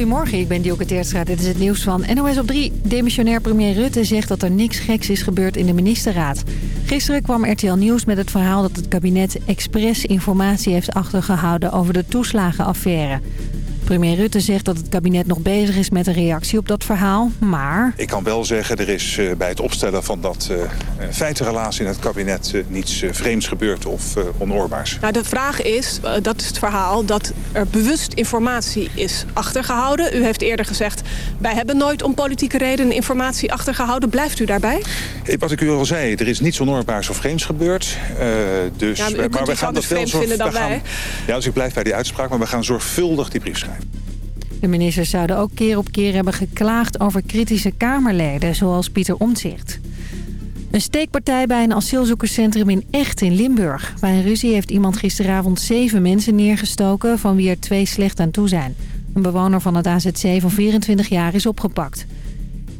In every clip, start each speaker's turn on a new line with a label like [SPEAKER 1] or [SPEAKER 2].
[SPEAKER 1] Goedemorgen, ik ben Dioke Teertstra. Dit is het nieuws van NOS op 3. Demissionair premier Rutte zegt dat er niks geks is gebeurd in de ministerraad. Gisteren kwam RTL Nieuws met het verhaal dat het kabinet expres informatie heeft achtergehouden over de toeslagenaffaire. Premier Rutte zegt dat het kabinet nog bezig is met een reactie op dat verhaal, maar...
[SPEAKER 2] Ik kan wel zeggen, er is uh, bij het opstellen van dat uh, feitenrelaas in het kabinet uh, niets vreemds gebeurd of onoorbaars.
[SPEAKER 3] Nou, de vraag is, dat is het verhaal, dat er bewust informatie is achtergehouden. U heeft eerder gezegd, wij hebben nooit om politieke redenen informatie achtergehouden. Blijft u daarbij?
[SPEAKER 2] Wat ik u al zei, er is niets onoorbaars of vreemds gebeurd. dus,
[SPEAKER 3] ja, maar,
[SPEAKER 2] maar we
[SPEAKER 3] gaan
[SPEAKER 2] dat
[SPEAKER 3] wel zorg, dan wij.
[SPEAKER 2] Gaan, ja, dus ik blijf bij die uitspraak, maar we gaan zorgvuldig die brief schrijven.
[SPEAKER 1] De ministers zouden ook keer op keer hebben geklaagd over kritische Kamerleden, zoals Pieter Omtzigt. Een steekpartij bij een asielzoekerscentrum in Echt in Limburg. Bij een ruzie heeft iemand gisteravond zeven mensen neergestoken... van wie er twee slecht aan toe zijn. Een bewoner van het AZC van 24 jaar is opgepakt.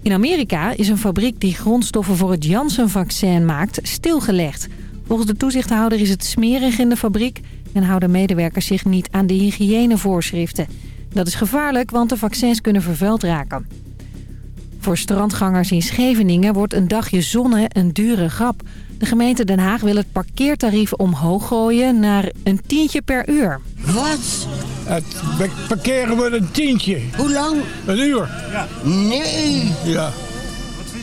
[SPEAKER 1] In Amerika is een fabriek die grondstoffen voor het Janssen-vaccin maakt stilgelegd. Volgens de toezichthouder is het smerig in de fabriek... en houden medewerkers zich niet aan de hygiënevoorschriften... Dat is gevaarlijk, want de vaccins kunnen vervuild raken. Voor strandgangers in Scheveningen wordt een dagje zonne een dure grap. De gemeente Den Haag wil het parkeertarief omhoog gooien naar een tientje per uur.
[SPEAKER 4] Wat?
[SPEAKER 5] Het parkeren wordt een tientje.
[SPEAKER 4] Hoe lang?
[SPEAKER 5] Een uur.
[SPEAKER 4] Ja. Nee.
[SPEAKER 5] Ja.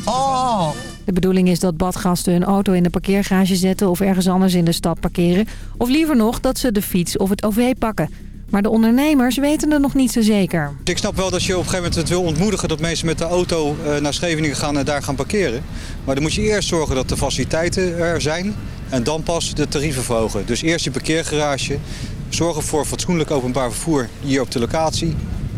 [SPEAKER 4] Oh.
[SPEAKER 1] De bedoeling is dat badgasten hun auto in de parkeergarage zetten... of ergens anders in de stad parkeren. Of liever nog dat ze de fiets of het OV pakken. Maar de ondernemers weten er nog niet zo zeker.
[SPEAKER 6] Ik snap wel dat je op een gegeven moment het wil ontmoedigen dat mensen met de auto eh, naar Scheveningen gaan en daar gaan parkeren. Maar dan moet je eerst zorgen dat de faciliteiten er zijn en dan pas de tarieven verhogen. Dus eerst je parkeergarage, zorgen voor fatsoenlijk openbaar vervoer hier op de locatie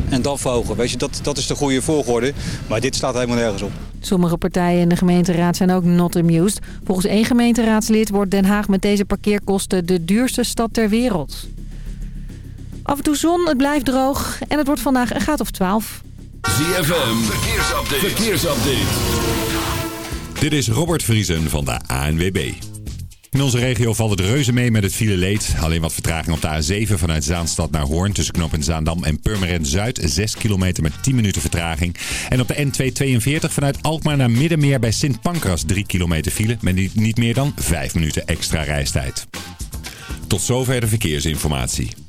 [SPEAKER 6] en dan verhogen. Weet je, dat, dat is de goede volgorde, maar dit staat helemaal nergens op.
[SPEAKER 1] Sommige partijen in de gemeenteraad zijn ook not amused. Volgens één gemeenteraadslid wordt Den Haag met deze parkeerkosten de duurste stad ter wereld. Af en toe zon, het blijft droog en het wordt vandaag een graad of 12.
[SPEAKER 7] ZFM, verkeersupdate. verkeersupdate. Dit is Robert Vriesen van de ANWB. In onze regio valt het reuze mee met het file leed. Alleen wat vertraging op de A7 vanuit Zaanstad naar Hoorn... tussen knooppunt Zaandam en Purmerend Zuid. 6 kilometer met 10 minuten vertraging. En op de N242 vanuit Alkmaar naar Middenmeer bij Sint Pancras... 3 kilometer file met niet meer dan 5 minuten extra reistijd. Tot zover de verkeersinformatie.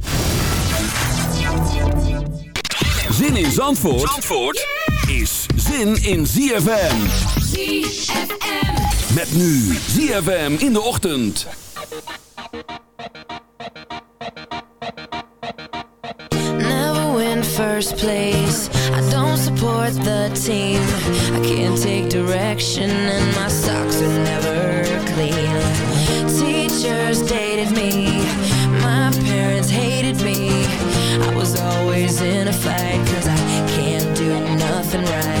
[SPEAKER 8] Zin in Zandvoort, Zandvoort is zin in ZFM.
[SPEAKER 9] ZFM.
[SPEAKER 8] Met nu ZFM in de ochtend.
[SPEAKER 10] Never win first place. I don't support the team. I can't take direction and my socks are never clean. Teachers dated me. My parents hated me. I was always in a fight cause I can't do nothing right.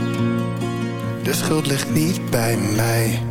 [SPEAKER 11] De schuld ligt niet bij mij.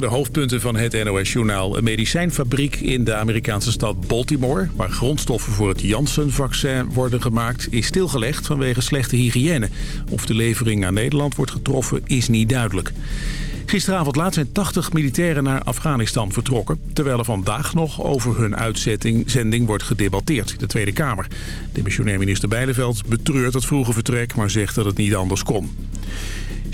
[SPEAKER 12] De
[SPEAKER 13] hoofdpunten van het NOS-journaal. Een medicijnfabriek in de Amerikaanse stad Baltimore... waar grondstoffen voor het Janssen-vaccin worden gemaakt... is stilgelegd vanwege slechte hygiëne. Of de levering naar Nederland wordt getroffen, is niet duidelijk. Gisteravond laat zijn 80 militairen naar Afghanistan vertrokken... terwijl er vandaag nog over hun uitzetting zending wordt gedebatteerd in de Tweede Kamer. Demissionair minister Bijleveld betreurt het vroege vertrek... maar zegt dat het niet anders kon.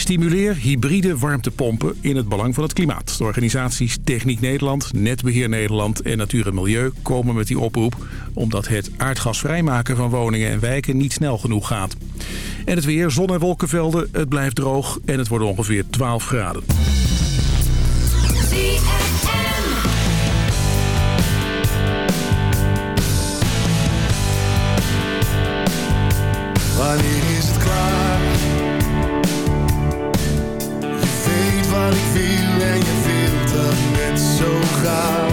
[SPEAKER 13] Stimuleer hybride warmtepompen in het belang van het klimaat. De organisaties Techniek Nederland, Netbeheer Nederland en Natuur en Milieu komen met die oproep... omdat het aardgasvrijmaken van woningen en wijken niet snel genoeg gaat. En het weer, zon- en wolkenvelden, het blijft droog en het wordt ongeveer 12 graden.
[SPEAKER 8] Wanneer is het klaar? Ik wil en je wilt dat net zo graag.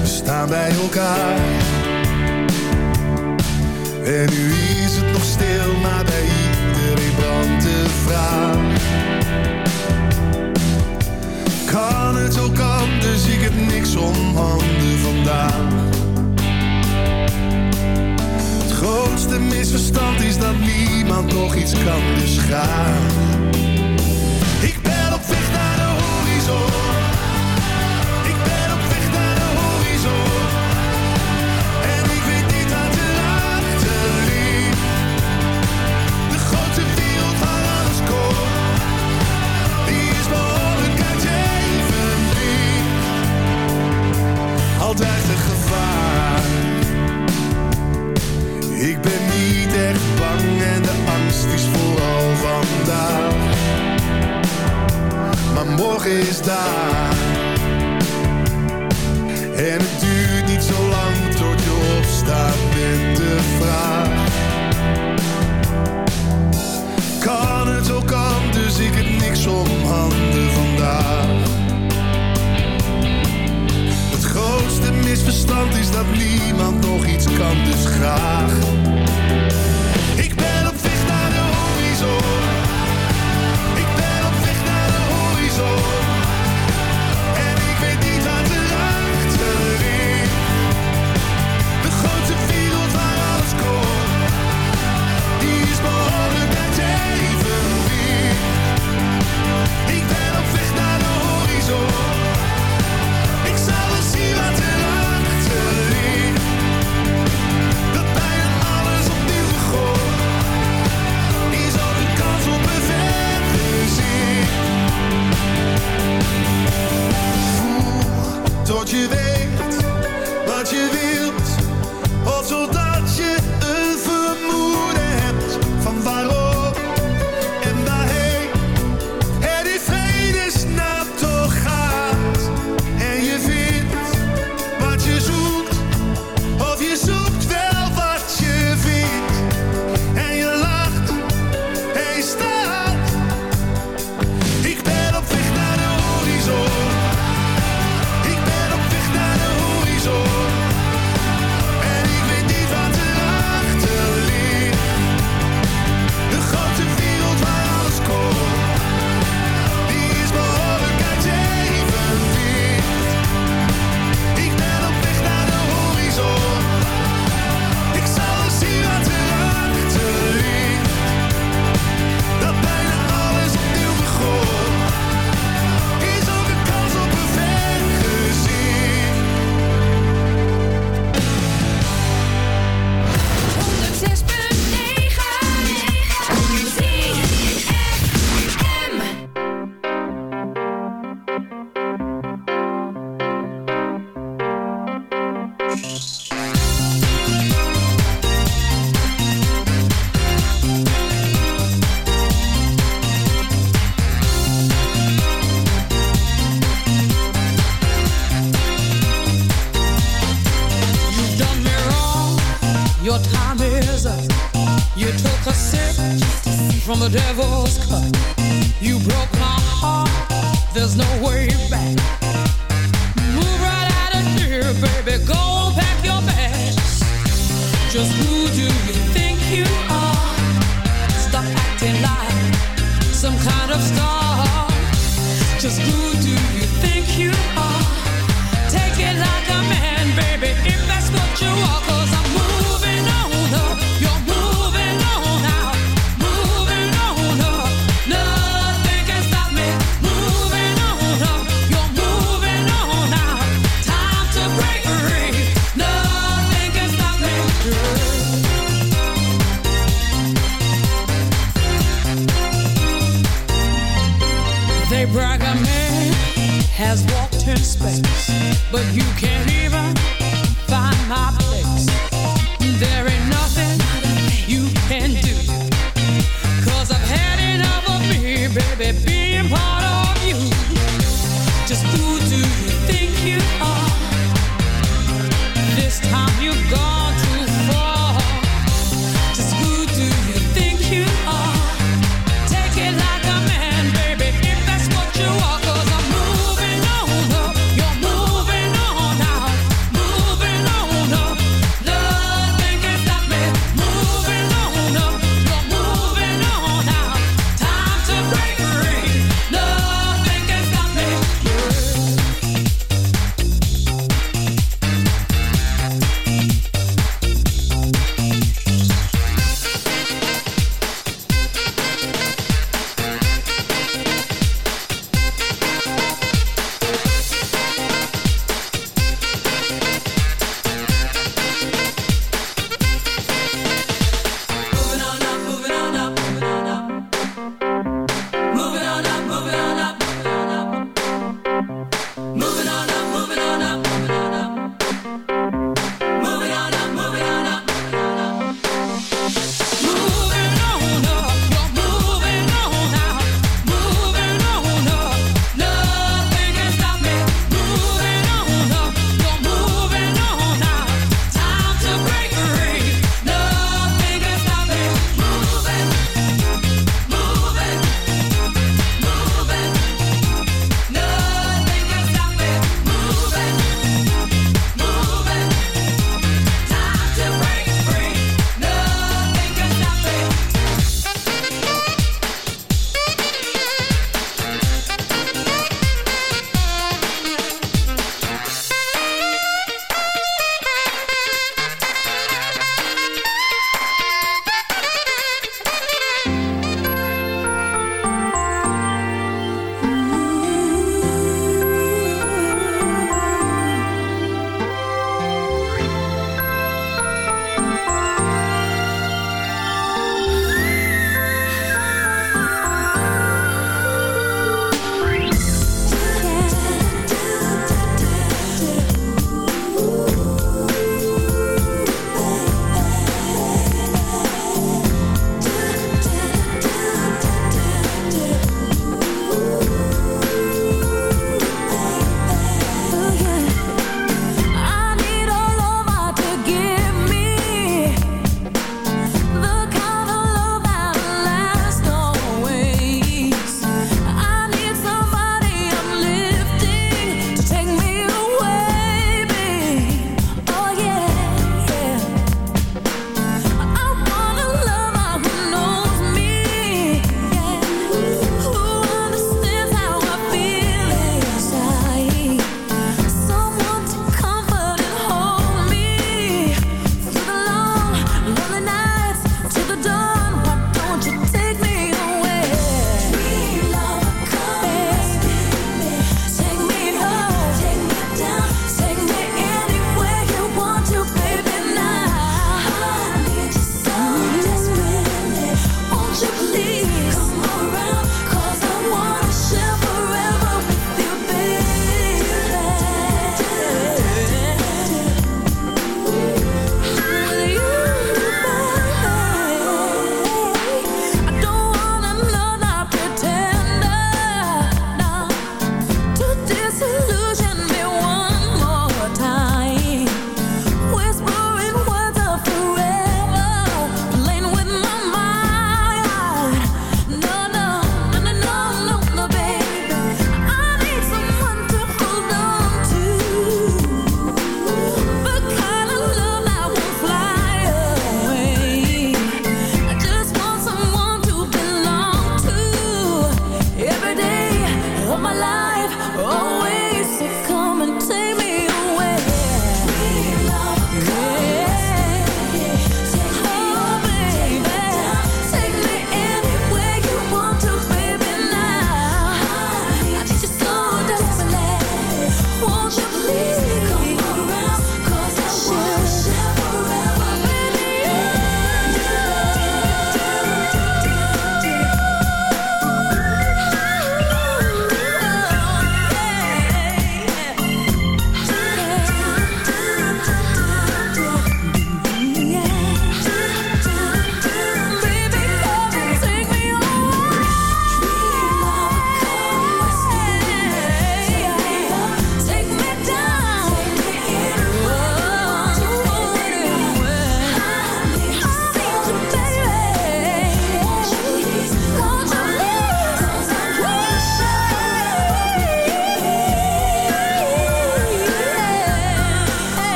[SPEAKER 8] We staan bij elkaar. En nu is het nog stil, maar bij iedereen brandt de vraag. Kan het ook anders, ik heb niks om handen vandaag. Het grootste misverstand is dat niemand nog iets kan, dus.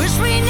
[SPEAKER 14] wish we
[SPEAKER 8] knew